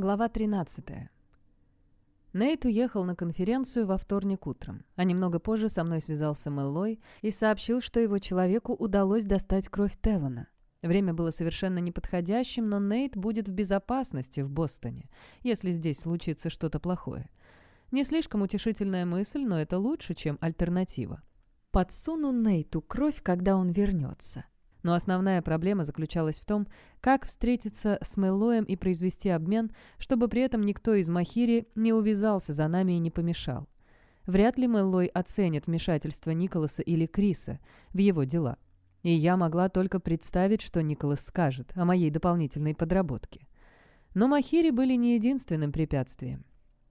Глава 13. Нейт уехал на конференцию во вторник утром, а немного позже со мной связался Мэллой и сообщил, что его человеку удалось достать кровь Теллана. Время было совершенно неподходящим, но Нейт будет в безопасности в Бостоне, если здесь случится что-то плохое. Не слишком утешительная мысль, но это лучше, чем альтернатива. Подсуну Нейту кровь, когда он вернется. Но основная проблема заключалась в том, как встретиться с Мэллоем и произвести обмен, чтобы при этом никто из Махири не увязался за нами и не помешал. Вряд ли Мэллой оценит вмешательство Николаса или Криса в его дела. И я могла только представить, что Николас скажет о моей дополнительной подработке. Но Махири были не единственным препятствием.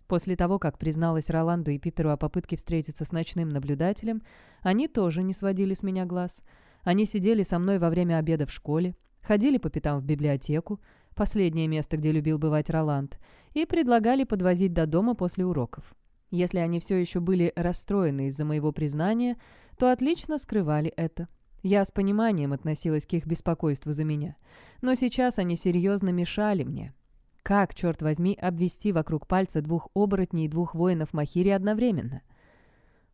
После того, как призналась Роланду и Питеру о попытке встретиться с ночным наблюдателем, они тоже не сводили с меня глаз – они сидели со мной во время обеда в школе, ходили по пятам в библиотеку, последнее место, где любил бывать Роланд, и предлагали подвозить до дома после уроков. Если они все еще были расстроены из-за моего признания, то отлично скрывали это. Я с пониманием относилась к их беспокойству за меня. Но сейчас они серьезно мешали мне. Как, черт возьми, обвести вокруг пальца двух оборотней и двух воинов Махири одновременно?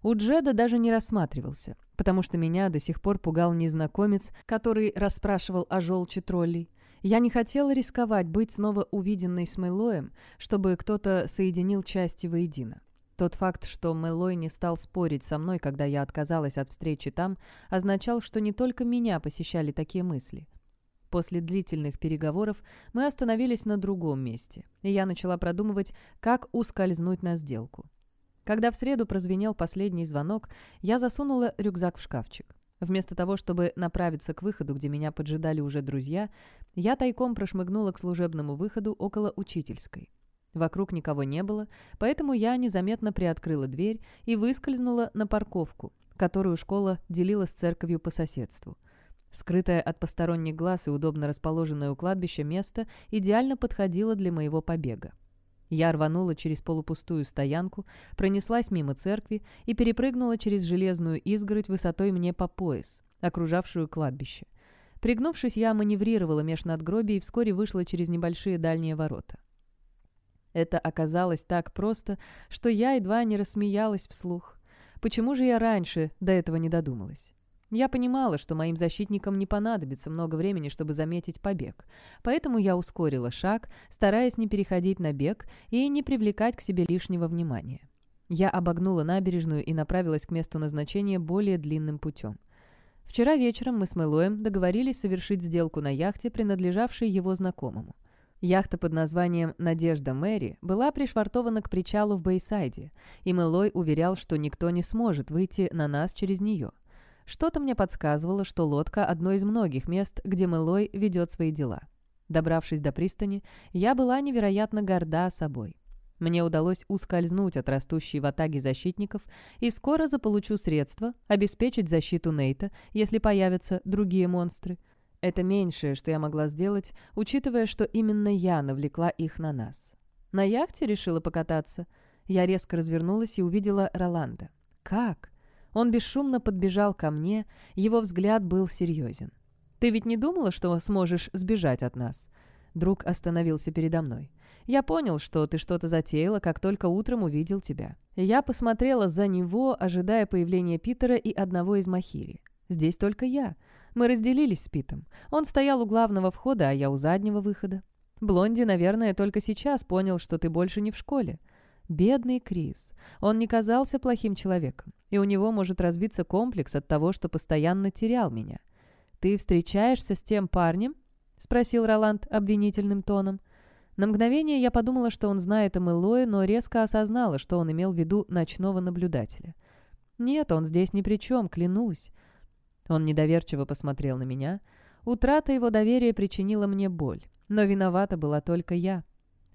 У Джеда даже не рассматривался потому что меня до сих пор пугал незнакомец, который расспрашивал о желчи троллей. Я не хотела рисковать быть снова увиденной с Мэлоем, чтобы кто-то соединил части воедино. Тот факт, что Мэлой не стал спорить со мной, когда я отказалась от встречи там, означал, что не только меня посещали такие мысли. После длительных переговоров мы остановились на другом месте, и я начала продумывать, как ускользнуть на сделку. Когда в среду прозвенел последний звонок, я засунула рюкзак в шкафчик. Вместо того, чтобы направиться к выходу, где меня поджидали уже друзья, я тайком прошмыгнула к служебному выходу около учительской. Вокруг никого не было, поэтому я незаметно приоткрыла дверь и выскользнула на парковку, которую школа делила с церковью по соседству. Скрытое от посторонних глаз и удобно расположенное у кладбища место идеально подходило для моего побега. Я рванула через полупустую стоянку, пронеслась мимо церкви и перепрыгнула через железную изгородь высотой мне по пояс, окружавшую кладбище. Пригнувшись, я маневрировала меж надгробий и вскоре вышла через небольшие дальние ворота. Это оказалось так просто, что я едва не рассмеялась вслух. Почему же я раньше до этого не додумалась? Я понимала, что моим защитникам не понадобится много времени, чтобы заметить побег. Поэтому я ускорила шаг, стараясь не переходить на бег и не привлекать к себе лишнего внимания. Я обогнула набережную и направилась к месту назначения более длинным путем. Вчера вечером мы с Мэлоем договорились совершить сделку на яхте, принадлежавшей его знакомому. Яхта под названием «Надежда Мэри» была пришвартована к причалу в Бейсайде, и Мэлой уверял, что никто не сможет выйти на нас через нее – что-то мне подсказывало, что лодка – одно из многих мест, где Мэлой ведет свои дела. Добравшись до пристани, я была невероятно горда собой. Мне удалось ускользнуть от растущей в атаге защитников, и скоро заполучу средства обеспечить защиту Нейта, если появятся другие монстры. Это меньшее, что я могла сделать, учитывая, что именно я навлекла их на нас. На яхте решила покататься. Я резко развернулась и увидела Роланда. Как? Он бесшумно подбежал ко мне, его взгляд был серьезен. «Ты ведь не думала, что сможешь сбежать от нас?» Друг остановился передо мной. «Я понял, что ты что-то затеяла, как только утром увидел тебя. Я посмотрела за него, ожидая появления Питера и одного из Махири. Здесь только я. Мы разделились с Питом. Он стоял у главного входа, а я у заднего выхода. Блонди, наверное, только сейчас понял, что ты больше не в школе. Бедный Крис. Он не казался плохим человеком, и у него может развиться комплекс от того, что постоянно терял меня. «Ты встречаешься с тем парнем?» — спросил Роланд обвинительным тоном. На мгновение я подумала, что он знает о Мэллое, но резко осознала, что он имел в виду ночного наблюдателя. «Нет, он здесь ни при чем, клянусь». Он недоверчиво посмотрел на меня. Утрата его доверия причинила мне боль, но виновата была только я.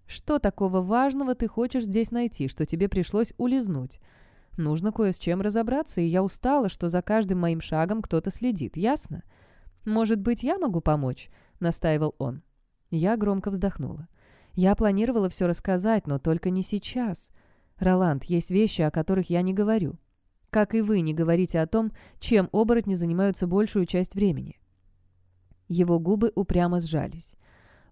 Что такого важного ты хочешь здесь найти, что тебе пришлось улизнуть? Нужно кое с чем разобраться, и я устала, что за каждым моим шагом кто-то следит, ясно? Может быть, я могу помочь?» — настаивал он. Я громко вздохнула. «Я планировала все рассказать, но только не сейчас. Роланд, есть вещи, о которых я не говорю. Как и вы не говорите о том, чем оборотни занимаются большую часть времени». Его губы упрямо сжались.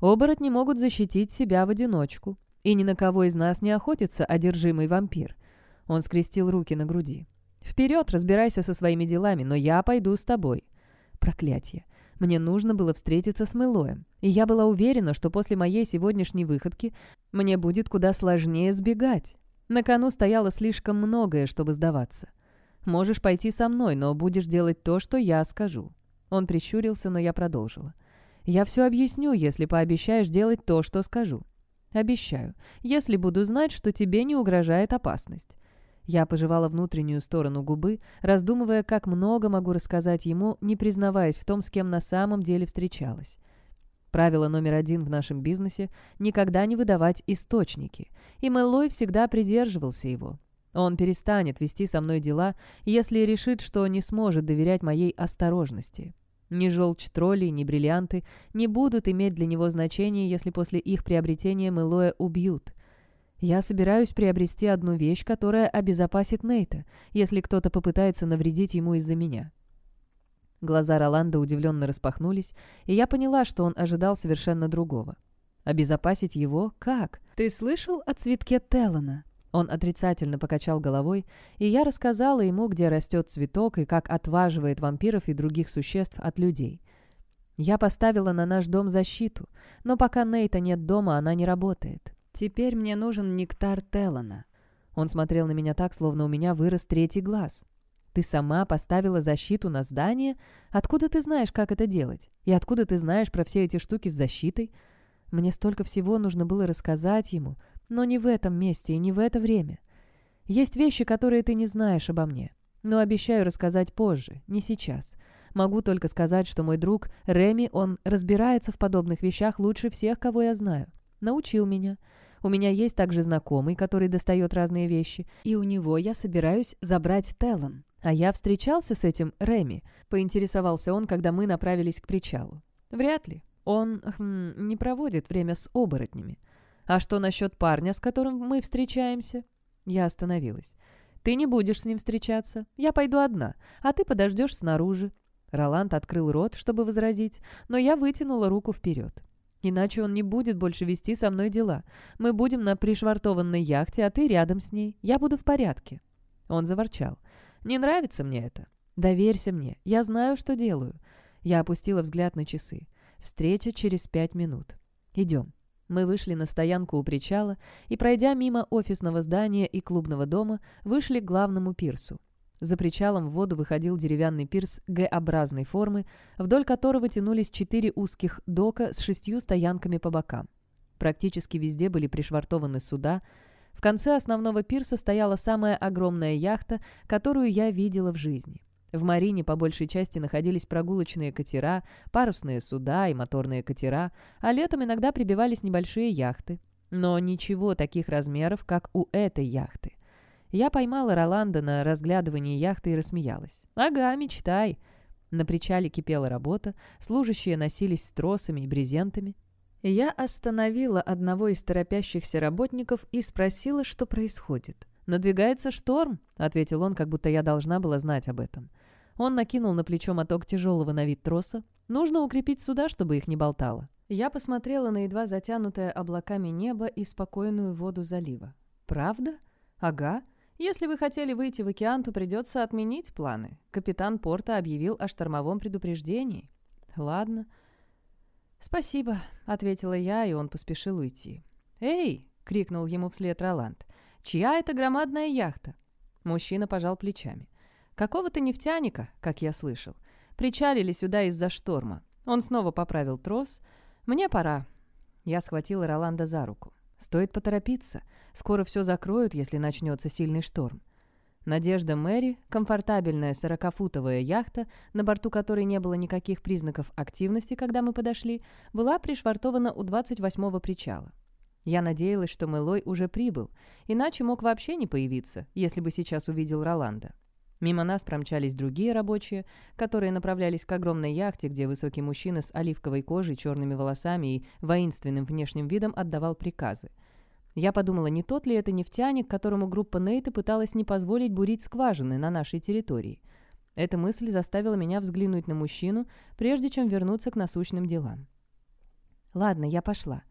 Оборотни могут защитить себя в одиночку, и ни на кого из нас не охотится одержимый вампир. Он скрестил руки на груди. «Вперед, разбирайся со своими делами, но я пойду с тобой». Проклятие. Мне нужно было встретиться с Мэлоем, и я была уверена, что после моей сегодняшней выходки мне будет куда сложнее сбегать. На кону стояло слишком многое, чтобы сдаваться. «Можешь пойти со мной, но будешь делать то, что я скажу». Он прищурился, но я продолжила. «Я все объясню, если пообещаешь делать то, что скажу». «Обещаю, если буду знать, что тебе не угрожает опасность». Я пожевала внутреннюю сторону губы, раздумывая, как много могу рассказать ему, не признаваясь в том, с кем на самом деле встречалась. Правило номер один в нашем бизнесе – никогда не выдавать источники, и Мэллой всегда придерживался его. Он перестанет вести со мной дела, если решит, что не сможет доверять моей осторожности. Ни желчь троллей, ни бриллианты не будут иметь для него значения, если после их приобретения Мэллоя убьют. Я собираюсь приобрести одну вещь, которая обезопасит Нейта, если кто-то попытается навредить ему из-за меня. Глаза Роланда удивленно распахнулись, и я поняла, что он ожидал совершенно другого. Обезопасить его? Как? Ты слышал о цветке Теллана? Он отрицательно покачал головой, и я рассказала ему, где растет цветок и как отваживает вампиров и других существ от людей. Я поставила на наш дом защиту, но пока Нейта нет дома, она не работает. «Теперь мне нужен нектар Теллана». Он смотрел на меня так, словно у меня вырос третий глаз. «Ты сама поставила защиту на здание? Откуда ты знаешь, как это делать? И откуда ты знаешь про все эти штуки с защитой?» Мне столько всего нужно было рассказать ему, но не в этом месте и не в это время. Есть вещи, которые ты не знаешь обо мне. Но обещаю рассказать позже, не сейчас. Могу только сказать, что мой друг Реми, он разбирается в подобных вещах лучше всех, кого я знаю. Научил меня. У меня есть также знакомый, который достает разные вещи, и у него я собираюсь забрать Теллан. А я встречался с этим Реми, поинтересовался он, когда мы направились к причалу. Вряд ли. Он хм, не проводит время с оборотнями. А что насчет парня, с которым мы встречаемся? Я остановилась. Ты не будешь с ним встречаться. Я пойду одна, а ты подождешь снаружи. Роланд открыл рот, чтобы возразить, но я вытянула руку вперед. Иначе он не будет больше вести со мной дела. Мы будем на пришвартованной яхте, а ты рядом с ней. Я буду в порядке». Он заворчал. «Не нравится мне это. Доверься мне. Я знаю, что делаю». Я опустила взгляд на часы. «Встреча через пять минут. Идем». Мы вышли на стоянку у причала и, пройдя мимо офисного здания и клубного дома, вышли к главному пирсу. За причалом в воду выходил деревянный пирс Г-образной формы, вдоль которого тянулись четыре узких дока с шестью стоянками по бокам. Практически везде были пришвартованы суда. В конце основного пирса стояла самая огромная яхта, которую я видела в жизни. В марине по большей части находились прогулочные катера, парусные суда и моторные катера, а летом иногда прибивались небольшие яхты. Но ничего таких размеров, как у этой яхты. Я поймала Роланда на разглядывании яхты и рассмеялась. «Ага, мечтай!» На причале кипела работа, служащие носились с тросами и брезентами. Я остановила одного из торопящихся работников и спросила, что происходит. «Надвигается шторм», — ответил он, как будто я должна была знать об этом. Он накинул на плечо моток тяжелого на вид троса. «Нужно укрепить суда, чтобы их не болтало». Я посмотрела на едва затянутое облаками небо и спокойную воду залива. «Правда? Ага. Если вы хотели выйти в океан, то придется отменить планы. Капитан порта объявил о штормовом предупреждении. Ладно. «Спасибо», — ответила я, и он поспешил уйти. «Эй!» — крикнул ему вслед Роланд. «Чья это громадная яхта?» Мужчина пожал плечами. «Какого-то нефтяника, как я слышал. Причалили сюда из-за шторма. Он снова поправил трос. Мне пора». Я схватила Роланда за руку. Стоит поторопиться. Скоро все закроют, если начнется сильный шторм. Надежда Мэри, комфортабельная сорокафутовая яхта, на борту которой не было никаких признаков активности, когда мы подошли, была пришвартована у 28-го причала. Я надеялась, что Мэлой уже прибыл, иначе мог вообще не появиться, если бы сейчас увидел Роланда. Мимо нас промчались другие рабочие, которые направлялись к огромной яхте, где высокий мужчина с оливковой кожей, черными волосами и воинственным внешним видом отдавал приказы. Я подумала, не тот ли это нефтяник, которому группа Нейта пыталась не позволить бурить скважины на нашей территории. Эта мысль заставила меня взглянуть на мужчину, прежде чем вернуться к насущным делам. «Ладно, я пошла».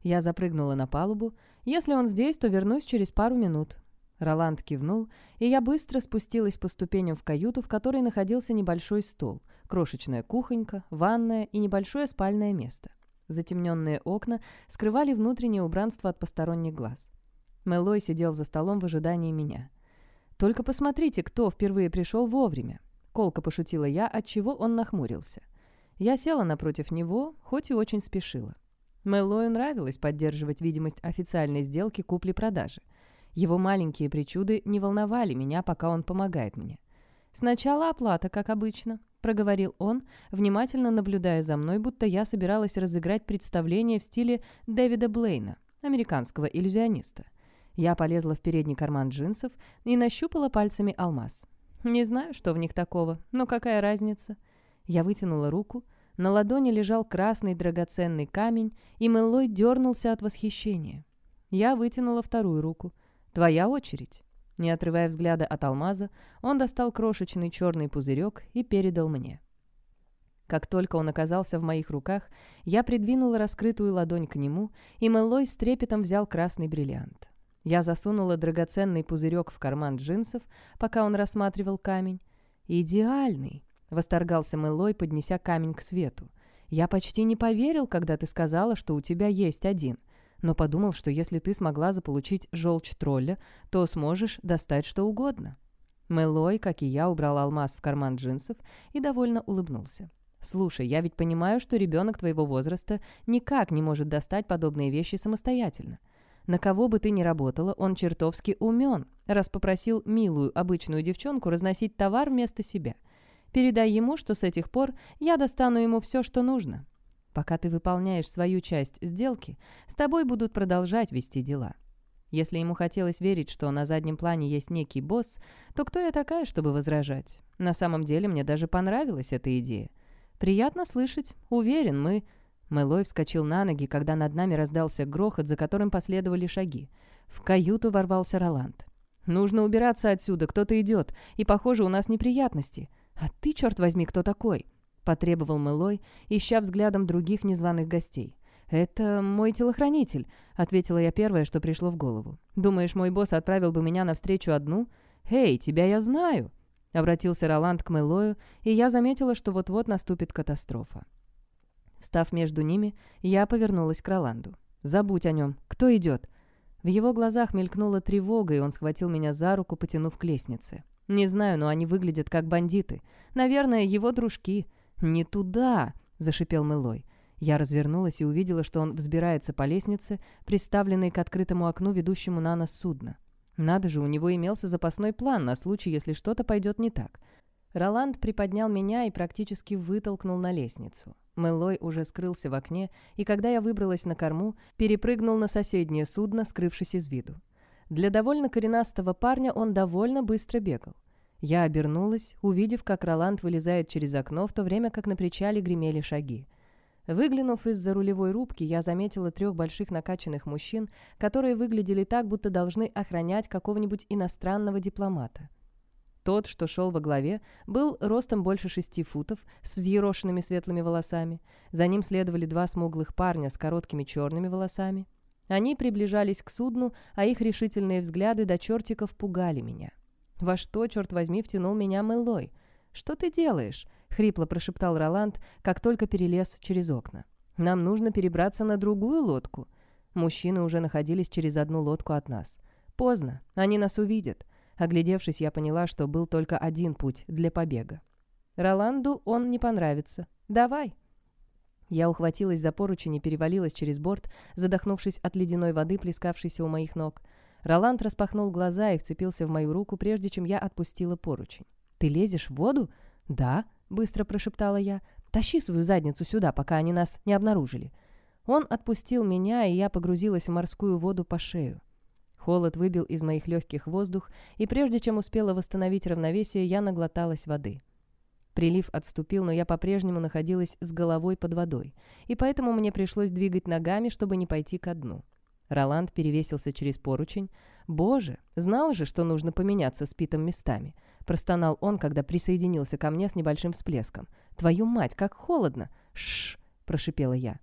Я запрыгнула на палубу. «Если он здесь, то вернусь через пару минут». Роланд кивнул, и я быстро спустилась по ступеням в каюту, в которой находился небольшой стол, крошечная кухонька, ванная и небольшое спальное место. Затемненные окна скрывали внутреннее убранство от посторонних глаз. Мэллой сидел за столом в ожидании меня. «Только посмотрите, кто впервые пришел вовремя!» Колко пошутила я, отчего он нахмурился. Я села напротив него, хоть и очень спешила. Мэллою нравилось поддерживать видимость официальной сделки купли-продажи. Его маленькие причуды не волновали меня, пока он помогает мне. «Сначала оплата, как обычно», — проговорил он, внимательно наблюдая за мной, будто я собиралась разыграть представление в стиле Дэвида Блейна, американского иллюзиониста. Я полезла в передний карман джинсов и нащупала пальцами алмаз. Не знаю, что в них такого, но какая разница? Я вытянула руку. На ладони лежал красный драгоценный камень, и Мэллой дернулся от восхищения. Я вытянула вторую руку. «Твоя очередь». Не отрывая взгляда от алмаза, он достал крошечный черный пузырек и передал мне. Как только он оказался в моих руках, я придвинула раскрытую ладонь к нему, и Мэллой с трепетом взял красный бриллиант. Я засунула драгоценный пузырек в карман джинсов, пока он рассматривал камень. «Идеальный!» — восторгался Мэллой, поднеся камень к свету. «Я почти не поверил, когда ты сказала, что у тебя есть один но подумал, что если ты смогла заполучить желчь тролля, то сможешь достать что угодно». Мэлой, как и я, убрал алмаз в карман джинсов и довольно улыбнулся. «Слушай, я ведь понимаю, что ребенок твоего возраста никак не может достать подобные вещи самостоятельно. На кого бы ты ни работала, он чертовски умен, раз попросил милую обычную девчонку разносить товар вместо себя. Передай ему, что с этих пор я достану ему все, что нужно. Пока ты выполняешь свою часть сделки, с тобой будут продолжать вести дела. Если ему хотелось верить, что на заднем плане есть некий босс, то кто я такая, чтобы возражать? На самом деле мне даже понравилась эта идея. Приятно слышать. Уверен, мы... Мэлой вскочил на ноги, когда над нами раздался грохот, за которым последовали шаги. В каюту ворвался Роланд. «Нужно убираться отсюда, кто-то идет, и, похоже, у нас неприятности. А ты, черт возьми, кто такой?» Потребовал Мэлой, ища взглядом других незваных гостей. «Это мой телохранитель», — ответила я первое, что пришло в голову. «Думаешь, мой босс отправил бы меня навстречу одну? Эй, тебя я знаю!» Обратился Роланд к Мэлою, и я заметила, что вот-вот наступит катастрофа. Встав между ними, я повернулась к Роланду. «Забудь о нем. Кто идет?» В его глазах мелькнула тревога, и он схватил меня за руку, потянув к лестнице. «Не знаю, но они выглядят как бандиты. Наверное, его дружки. «Не туда!» — зашипел Мэлой. Я развернулась и увидела, что он взбирается по лестнице, приставленной к открытому окну, ведущему на нас судно. Надо же, у него имелся запасной план на случай, если что-то пойдет не так. Роланд приподнял меня и практически вытолкнул на лестницу. Мэллой уже скрылся в окне, и когда я выбралась на корму, перепрыгнул на соседнее судно, скрывшись из виду. Для довольно коренастого парня он довольно быстро бегал. Я обернулась, увидев, как Роланд вылезает через окно, в то время как на причале гремели шаги. Выглянув из-за рулевой рубки, я заметила трех больших накачанных мужчин, которые выглядели так, будто должны охранять какого-нибудь иностранного дипломата. Тот, что шел во главе, был ростом больше шести футов, с взъерошенными светлыми волосами. За ним следовали два смуглых парня с короткими черными волосами. Они приближались к судну, а их решительные взгляды до чертиков пугали меня. Во что, черт возьми, втянул меня Мэллой? «Что ты делаешь?» — хрипло прошептал Роланд, как только перелез через окна. «Нам нужно перебраться на другую лодку». Мужчины уже находились через одну лодку от нас. «Поздно. Они нас увидят». Оглядевшись, я поняла, что был только один путь для побега. Роланду он не понравится. «Давай». Я ухватилась за поручень и перевалилась через борт, задохнувшись от ледяной воды, плескавшейся у моих ног. Роланд распахнул глаза и вцепился в мою руку, прежде чем я отпустила поручень. «Ты лезешь в воду?» «Да», — быстро прошептала я. «Тащи свою задницу сюда, пока они нас не обнаружили». Он отпустил меня, и я погрузилась в морскую воду по шею. Холод выбил из моих легких воздух, и прежде чем успела восстановить равновесие, я наглоталась воды. Прилив отступил, но я по-прежнему находилась с головой под водой, и поэтому мне пришлось двигать ногами, чтобы не пойти ко дну. Роланд перевесился через поручень. «Боже, знал же, что нужно поменяться с Питом местами!» Простонал он, когда присоединился ко мне с небольшим всплеском. «Твою мать, как холодно!» «Шш!» – прошипела я.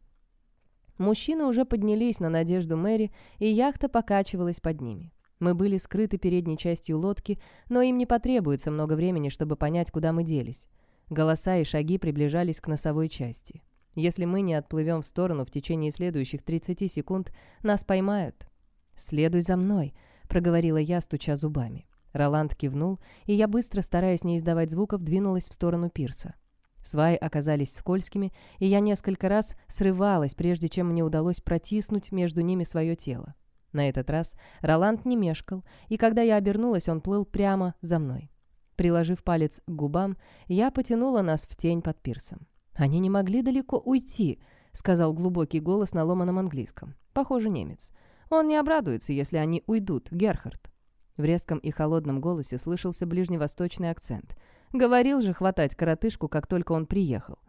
Мужчины уже поднялись на надежду Мэри, и яхта покачивалась под ними. Мы были скрыты передней частью лодки, но им не потребуется много времени, чтобы понять, куда мы делись. Голоса и шаги приближались к носовой части. Если мы не отплывем в сторону в течение следующих 30 секунд, нас поймают. «Следуй за мной», — проговорила я, стуча зубами. Роланд кивнул, и я быстро, стараясь не издавать звуков, двинулась в сторону пирса. Сваи оказались скользкими, и я несколько раз срывалась, прежде чем мне удалось протиснуть между ними свое тело. На этот раз Роланд не мешкал, и когда я обернулась, он плыл прямо за мной. Приложив палец к губам, я потянула нас в тень под пирсом. «Они не могли далеко уйти», — сказал глубокий голос на ломаном английском. Похоже, немец. «Он не обрадуется, если они уйдут, Герхард». В резком и холодном голосе слышался ближневосточный акцент — Говорил же хватать коротышку, как только он приехал.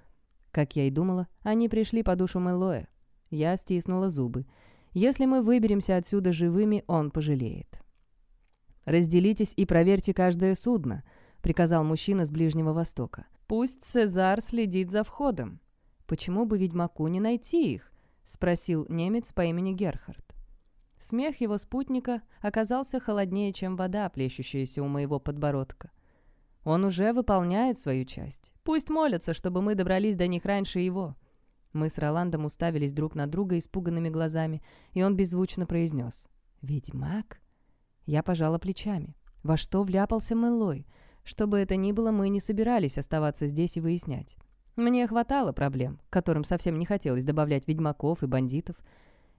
Как я и думала, они пришли по душу Мэллоя. Я стиснула зубы. Если мы выберемся отсюда живыми, он пожалеет. «Разделитесь и проверьте каждое судно», — приказал мужчина с Ближнего Востока. «Пусть Цезар следит за входом». «Почему бы ведьмаку не найти их?» — спросил немец по имени Герхард. Смех его спутника оказался холоднее, чем вода, плещущаяся у моего подбородка. Он уже выполняет свою часть. Пусть молятся, чтобы мы добрались до них раньше его». Мы с Роландом уставились друг на друга испуганными глазами, и он беззвучно произнес. «Ведьмак?» Я пожала плечами. Во что вляпался Мэллой? Что бы это ни было, мы не собирались оставаться здесь и выяснять. Мне хватало проблем, к которым совсем не хотелось добавлять ведьмаков и бандитов.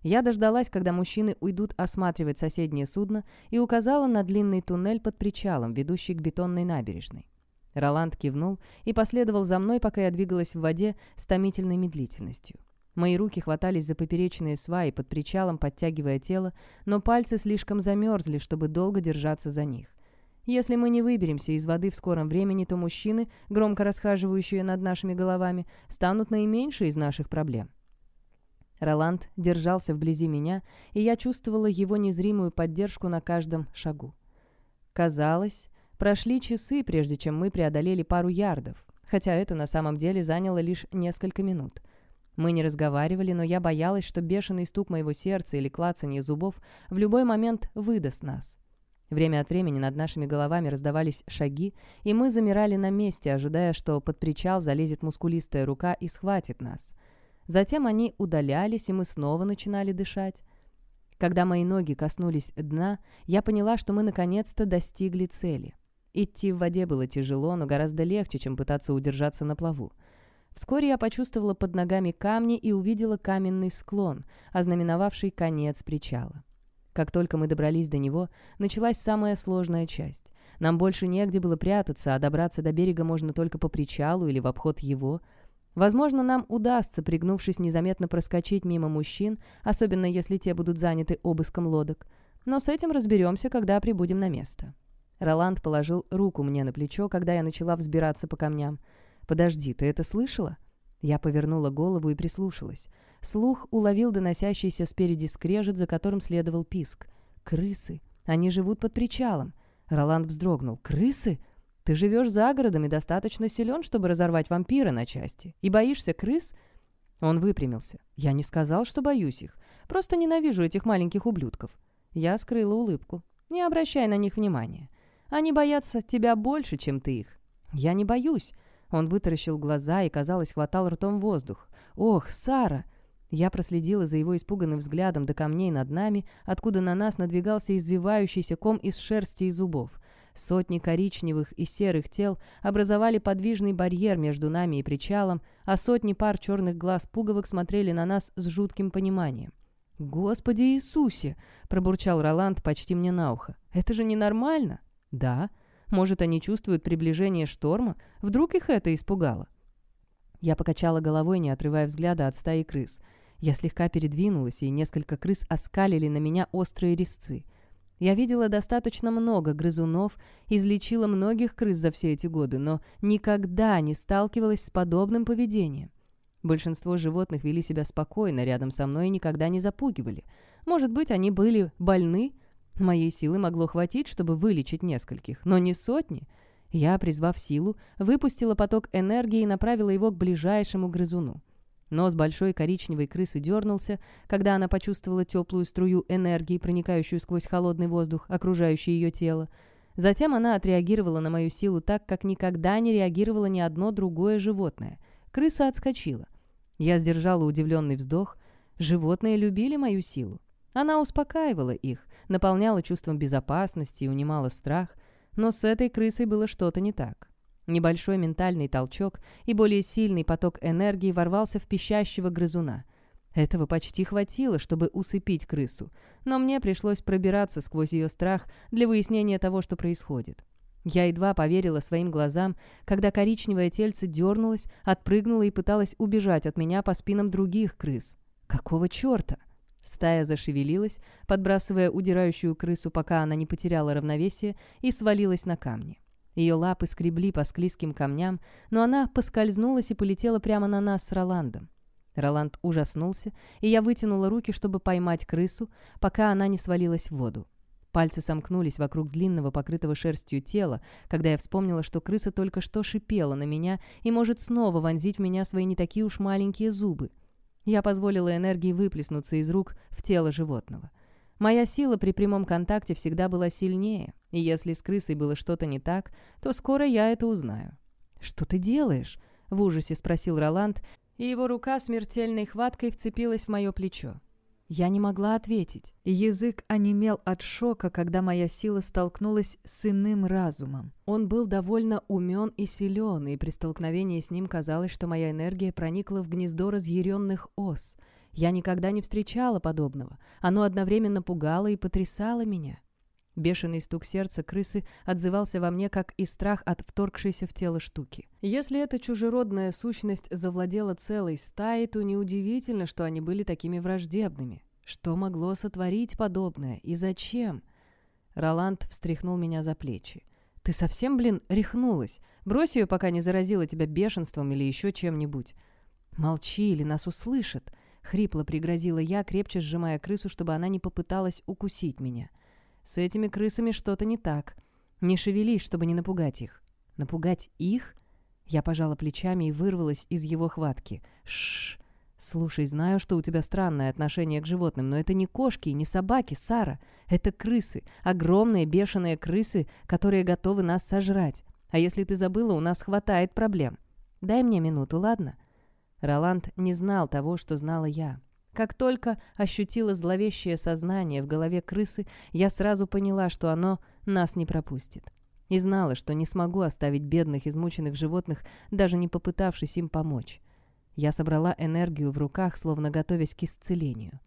Я дождалась, когда мужчины уйдут осматривать соседнее судно, и указала на длинный туннель под причалом, ведущий к бетонной набережной. Роланд кивнул и последовал за мной, пока я двигалась в воде с томительной медлительностью. Мои руки хватались за поперечные сваи под причалом, подтягивая тело, но пальцы слишком замерзли, чтобы долго держаться за них. Если мы не выберемся из воды в скором времени, то мужчины, громко расхаживающие над нашими головами, станут наименьшей из наших проблем. Роланд держался вблизи меня, и я чувствовала его незримую поддержку на каждом шагу. Казалось, прошли часы, прежде чем мы преодолели пару ярдов, хотя это на самом деле заняло лишь несколько минут. Мы не разговаривали, но я боялась, что бешеный стук моего сердца или клацанье зубов в любой момент выдаст нас. Время от времени над нашими головами раздавались шаги, и мы замирали на месте, ожидая, что под причал залезет мускулистая рука и схватит нас — Затем они удалялись, и мы снова начинали дышать. Когда мои ноги коснулись дна, я поняла, что мы наконец-то достигли цели. Идти в воде было тяжело, но гораздо легче, чем пытаться удержаться на плаву. Вскоре я почувствовала под ногами камни и увидела каменный склон, ознаменовавший конец причала. Как только мы добрались до него, началась самая сложная часть. Нам больше негде было прятаться, а добраться до берега можно только по причалу или в обход его – Возможно, нам удастся, пригнувшись, незаметно проскочить мимо мужчин, особенно если те будут заняты обыском лодок. Но с этим разберемся, когда прибудем на место. Роланд положил руку мне на плечо, когда я начала взбираться по камням. «Подожди, ты это слышала?» Я повернула голову и прислушалась. Слух уловил доносящийся спереди скрежет, за которым следовал писк. «Крысы! Они живут под причалом!» Роланд вздрогнул. «Крысы?» Ты живешь за городом и достаточно силен, чтобы разорвать вампира на части. И боишься крыс?» Он выпрямился. «Я не сказал, что боюсь их. Просто ненавижу этих маленьких ублюдков». Я скрыла улыбку. «Не обращай на них внимания. Они боятся тебя больше, чем ты их». «Я не боюсь». Он вытаращил глаза и, казалось, хватал ртом воздух. «Ох, Сара!» Я проследила за его испуганным взглядом до камней над нами, откуда на нас надвигался извивающийся ком из шерсти и зубов. Сотни коричневых и серых тел образовали подвижный барьер между нами и причалом, а сотни пар черных глаз пуговок смотрели на нас с жутким пониманием. «Господи Иисусе!» — пробурчал Роланд почти мне на ухо. «Это же ненормально!» «Да. Может, они чувствуют приближение шторма? Вдруг их это испугало?» Я покачала головой, не отрывая взгляда от стаи крыс. Я слегка передвинулась, и несколько крыс оскалили на меня острые резцы — я видела достаточно много грызунов, излечила многих крыс за все эти годы, но никогда не сталкивалась с подобным поведением. Большинство животных вели себя спокойно рядом со мной и никогда не запугивали. Может быть, они были больны? Моей силы могло хватить, чтобы вылечить нескольких, но не сотни. Я, призвав силу, выпустила поток энергии и направила его к ближайшему грызуну. Нос большой коричневой крысы дернулся, когда она почувствовала теплую струю энергии, проникающую сквозь холодный воздух, окружающий ее тело. Затем она отреагировала на мою силу так, как никогда не реагировало ни одно другое животное. Крыса отскочила. Я сдержала удивленный вздох. Животные любили мою силу. Она успокаивала их, наполняла чувством безопасности и унимала страх. Но с этой крысой было что-то не так. Небольшой ментальный толчок и более сильный поток энергии ворвался в пищащего грызуна. Этого почти хватило, чтобы усыпить крысу, но мне пришлось пробираться сквозь ее страх для выяснения того, что происходит. Я едва поверила своим глазам, когда коричневое тельце дернулось, отпрыгнуло и пыталось убежать от меня по спинам других крыс. Какого черта? Стая зашевелилась, подбрасывая удирающую крысу, пока она не потеряла равновесие и свалилась на камни. Ее лапы скребли по склизким камням, но она поскользнулась и полетела прямо на нас с Роландом. Роланд ужаснулся, и я вытянула руки, чтобы поймать крысу, пока она не свалилась в воду. Пальцы сомкнулись вокруг длинного, покрытого шерстью тела, когда я вспомнила, что крыса только что шипела на меня и может снова вонзить в меня свои не такие уж маленькие зубы. Я позволила энергии выплеснуться из рук в тело животного. Моя сила при прямом контакте всегда была сильнее, и если с крысой было что-то не так, то скоро я это узнаю. «Что ты делаешь?» — в ужасе спросил Роланд, и его рука смертельной хваткой вцепилась в мое плечо. Я не могла ответить. Язык онемел от шока, когда моя сила столкнулась с иным разумом. Он был довольно умен и силен, и при столкновении с ним казалось, что моя энергия проникла в гнездо разъяренных ос — я никогда не встречала подобного. Оно одновременно пугало и потрясало меня. Бешеный стук сердца крысы отзывался во мне, как и страх от вторгшейся в тело штуки. Если эта чужеродная сущность завладела целой стаей, то неудивительно, что они были такими враждебными. Что могло сотворить подобное и зачем? Роланд встряхнул меня за плечи. «Ты совсем, блин, рехнулась? Брось ее, пока не заразила тебя бешенством или еще чем-нибудь. Молчи, или нас услышат. Хрипло пригрозила я, крепче сжимая крысу, чтобы она не попыталась укусить меня. С этими крысами что-то не так. Не шевелись, чтобы не напугать их. Напугать их? Я пожала плечами и вырвалась из его хватки. Шш. «Слушай, знаю, что у тебя странное отношение к животным, но это не кошки и не собаки, Сара. Это крысы. Огромные бешеные крысы, которые готовы нас сожрать. А если ты забыла, у нас хватает проблем. Дай мне минуту, ладно?» Роланд не знал того, что знала я. Как только ощутила зловещее сознание в голове крысы, я сразу поняла, что оно нас не пропустит. И знала, что не смогу оставить бедных, измученных животных, даже не попытавшись им помочь. Я собрала энергию в руках, словно готовясь к исцелению.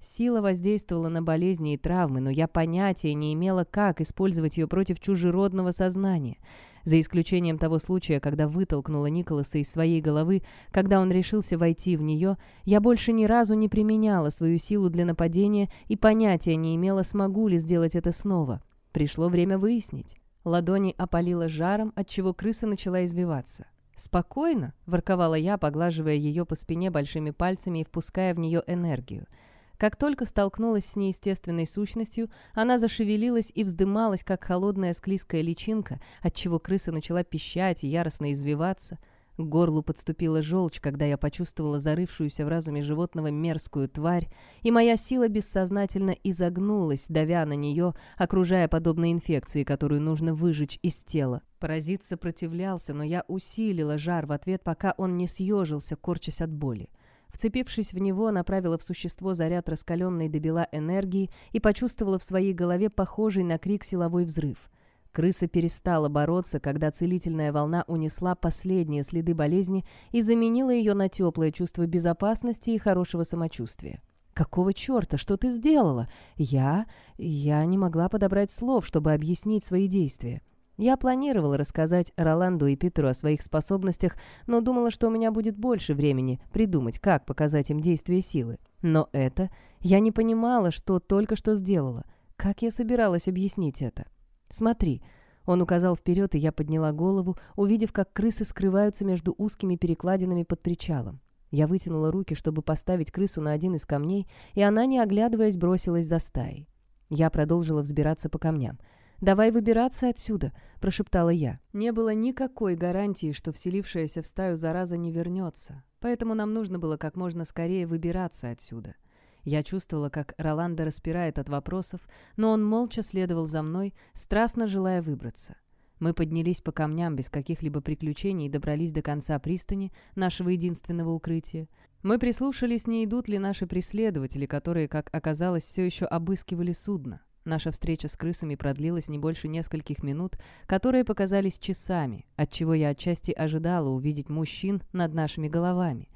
Сила воздействовала на болезни и травмы, но я понятия не имела, как использовать ее против чужеродного сознания за исключением того случая, когда вытолкнула Николаса из своей головы, когда он решился войти в нее, я больше ни разу не применяла свою силу для нападения и понятия не имела, смогу ли сделать это снова. Пришло время выяснить. Ладони опалило жаром, отчего крыса начала извиваться. «Спокойно», — ворковала я, поглаживая ее по спине большими пальцами и впуская в нее энергию — как только столкнулась с неестественной сущностью, она зашевелилась и вздымалась, как холодная склизкая личинка, отчего крыса начала пищать и яростно извиваться. К горлу подступила желчь, когда я почувствовала зарывшуюся в разуме животного мерзкую тварь, и моя сила бессознательно изогнулась, давя на нее, окружая подобной инфекции, которую нужно выжечь из тела. Паразит сопротивлялся, но я усилила жар в ответ, пока он не съежился, корчась от боли. Вцепившись в него, направила в существо заряд раскаленной до бела энергии и почувствовала в своей голове похожий на крик силовой взрыв. Крыса перестала бороться, когда целительная волна унесла последние следы болезни и заменила ее на теплое чувство безопасности и хорошего самочувствия. «Какого черта? Что ты сделала?» «Я... я не могла подобрать слов, чтобы объяснить свои действия. Я планировала рассказать Роланду и Питеру о своих способностях, но думала, что у меня будет больше времени придумать, как показать им действие силы. Но это... Я не понимала, что только что сделала. Как я собиралась объяснить это? «Смотри». Он указал вперед, и я подняла голову, увидев, как крысы скрываются между узкими перекладинами под причалом. Я вытянула руки, чтобы поставить крысу на один из камней, и она, не оглядываясь, бросилась за стаей. Я продолжила взбираться по камням. «Давай выбираться отсюда», — прошептала я. Не было никакой гарантии, что вселившаяся в стаю зараза не вернется. Поэтому нам нужно было как можно скорее выбираться отсюда. Я чувствовала, как Роланда распирает от вопросов, но он молча следовал за мной, страстно желая выбраться. Мы поднялись по камням без каких-либо приключений и добрались до конца пристани, нашего единственного укрытия. Мы прислушались, не идут ли наши преследователи, которые, как оказалось, все еще обыскивали судно. Наша встреча с крысами продлилась не больше нескольких минут, которые показались часами, отчего я отчасти ожидала увидеть мужчин над нашими головами.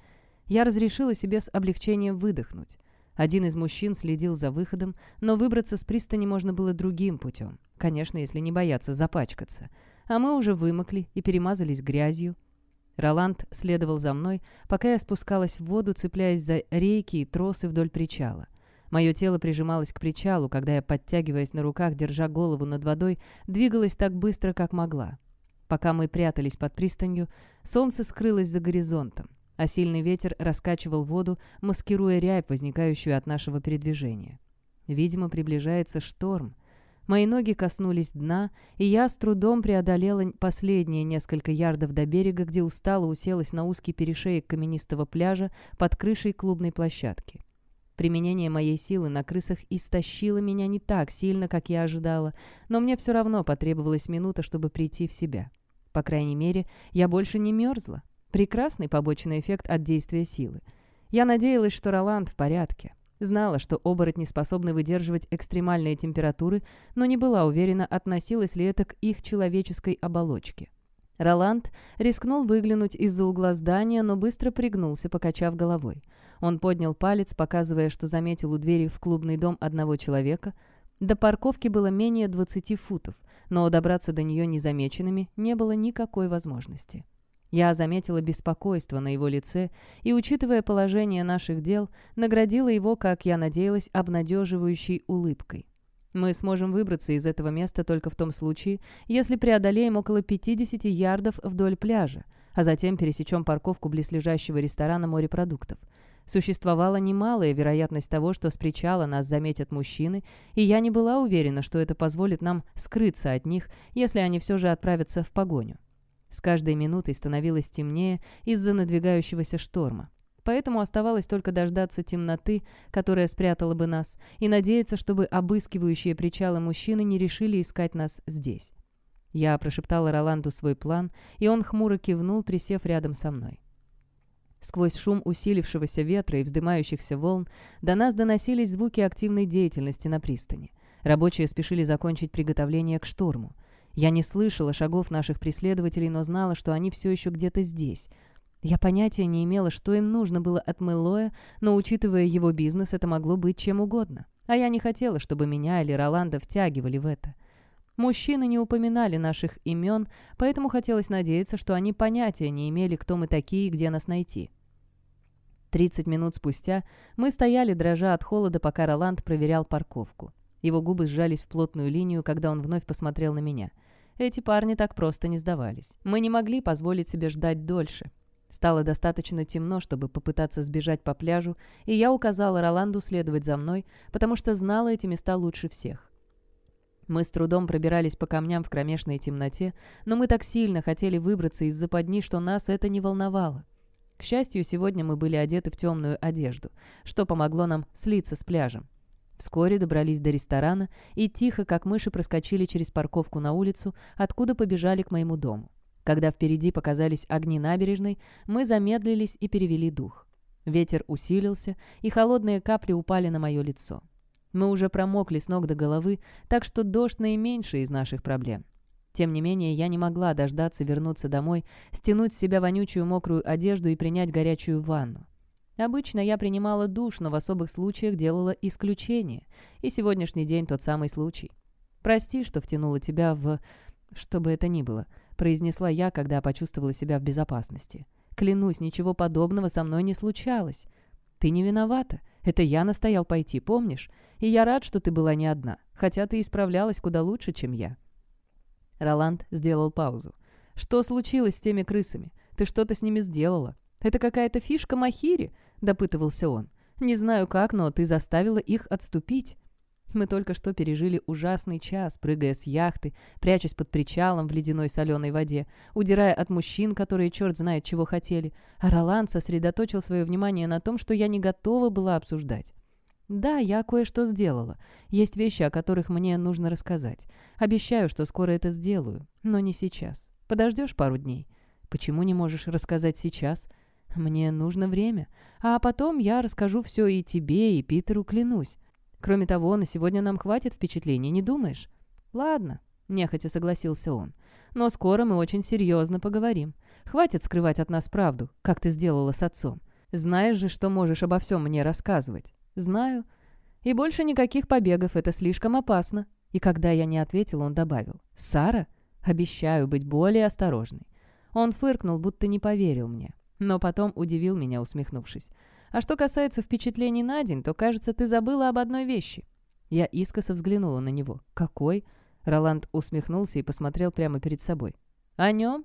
Я разрешила себе с облегчением выдохнуть. Один из мужчин следил за выходом, но выбраться с пристани можно было другим путем. Конечно, если не бояться запачкаться. А мы уже вымокли и перемазались грязью. Роланд следовал за мной, пока я спускалась в воду, цепляясь за рейки и тросы вдоль причала. Мое тело прижималось к причалу, когда я, подтягиваясь на руках, держа голову над водой, двигалась так быстро, как могла. Пока мы прятались под пристанью, солнце скрылось за горизонтом а сильный ветер раскачивал воду, маскируя рябь, возникающую от нашего передвижения. Видимо, приближается шторм. Мои ноги коснулись дна, и я с трудом преодолела последние несколько ярдов до берега, где устало уселась на узкий перешеек каменистого пляжа под крышей клубной площадки. Применение моей силы на крысах истощило меня не так сильно, как я ожидала, но мне все равно потребовалась минута, чтобы прийти в себя. По крайней мере, я больше не мерзла. Прекрасный побочный эффект от действия силы. Я надеялась, что Роланд в порядке. Знала, что оборотни способны выдерживать экстремальные температуры, но не была уверена, относилось ли это к их человеческой оболочке. Роланд рискнул выглянуть из-за угла здания, но быстро пригнулся, покачав головой. Он поднял палец, показывая, что заметил у двери в клубный дом одного человека. До парковки было менее 20 футов, но добраться до нее незамеченными не было никакой возможности. Я заметила беспокойство на его лице и, учитывая положение наших дел, наградила его, как я надеялась, обнадеживающей улыбкой. Мы сможем выбраться из этого места только в том случае, если преодолеем около 50 ярдов вдоль пляжа, а затем пересечем парковку близлежащего ресторана морепродуктов. Существовала немалая вероятность того, что с причала нас заметят мужчины, и я не была уверена, что это позволит нам скрыться от них, если они все же отправятся в погоню. С каждой минутой становилось темнее из-за надвигающегося шторма. Поэтому оставалось только дождаться темноты, которая спрятала бы нас, и надеяться, чтобы обыскивающие причалы мужчины не решили искать нас здесь. Я прошептала Роланду свой план, и он хмуро кивнул, присев рядом со мной. Сквозь шум усилившегося ветра и вздымающихся волн до нас доносились звуки активной деятельности на пристани. Рабочие спешили закончить приготовление к шторму. Я не слышала шагов наших преследователей, но знала, что они все еще где-то здесь. Я понятия не имела, что им нужно было от Мэллоя, но, учитывая его бизнес, это могло быть чем угодно. А я не хотела, чтобы меня или Роланда втягивали в это. Мужчины не упоминали наших имен, поэтому хотелось надеяться, что они понятия не имели, кто мы такие и где нас найти. Тридцать минут спустя мы стояли, дрожа от холода, пока Роланд проверял парковку. Его губы сжались в плотную линию, когда он вновь посмотрел на меня. Эти парни так просто не сдавались. Мы не могли позволить себе ждать дольше. Стало достаточно темно, чтобы попытаться сбежать по пляжу, и я указала Роланду следовать за мной, потому что знала эти места лучше всех. Мы с трудом пробирались по камням в кромешной темноте, но мы так сильно хотели выбраться из западни, что нас это не волновало. К счастью, сегодня мы были одеты в темную одежду, что помогло нам слиться с пляжем. Вскоре добрались до ресторана и тихо, как мыши, проскочили через парковку на улицу, откуда побежали к моему дому. Когда впереди показались огни набережной, мы замедлились и перевели дух. Ветер усилился, и холодные капли упали на мое лицо. Мы уже промокли с ног до головы, так что дождь наименьший из наших проблем. Тем не менее, я не могла дождаться вернуться домой, стянуть с себя вонючую мокрую одежду и принять горячую ванну. Обычно я принимала душ, но в особых случаях делала исключение. И сегодняшний день тот самый случай. «Прости, что втянула тебя в... что бы это ни было», — произнесла я, когда почувствовала себя в безопасности. «Клянусь, ничего подобного со мной не случалось. Ты не виновата. Это я настоял пойти, помнишь? И я рад, что ты была не одна, хотя ты исправлялась куда лучше, чем я». Роланд сделал паузу. «Что случилось с теми крысами? Ты что-то с ними сделала?» «Это какая-то фишка Махири?» — допытывался он. «Не знаю как, но ты заставила их отступить». Мы только что пережили ужасный час, прыгая с яхты, прячась под причалом в ледяной соленой воде, удирая от мужчин, которые черт знает чего хотели, а Роланд сосредоточил свое внимание на том, что я не готова была обсуждать. Да, я кое-что сделала. Есть вещи, о которых мне нужно рассказать. Обещаю, что скоро это сделаю, но не сейчас. Подождешь пару дней? Почему не можешь рассказать сейчас? Мне нужно время. А потом я расскажу все и тебе, и Питеру, клянусь. Кроме того, на сегодня нам хватит впечатлений, не думаешь? Ладно, нехотя согласился он. Но скоро мы очень серьезно поговорим. Хватит скрывать от нас правду, как ты сделала с отцом. Знаешь же, что можешь обо всем мне рассказывать. Знаю. И больше никаких побегов, это слишком опасно. И когда я не ответил, он добавил. Сара? Обещаю быть более осторожной. Он фыркнул, будто не поверил мне. Но потом удивил меня, усмехнувшись. А что касается впечатлений на день, то, кажется, ты забыла об одной вещи». Я искоса взглянула на него. «Какой?» Роланд усмехнулся и посмотрел прямо перед собой. «О нем?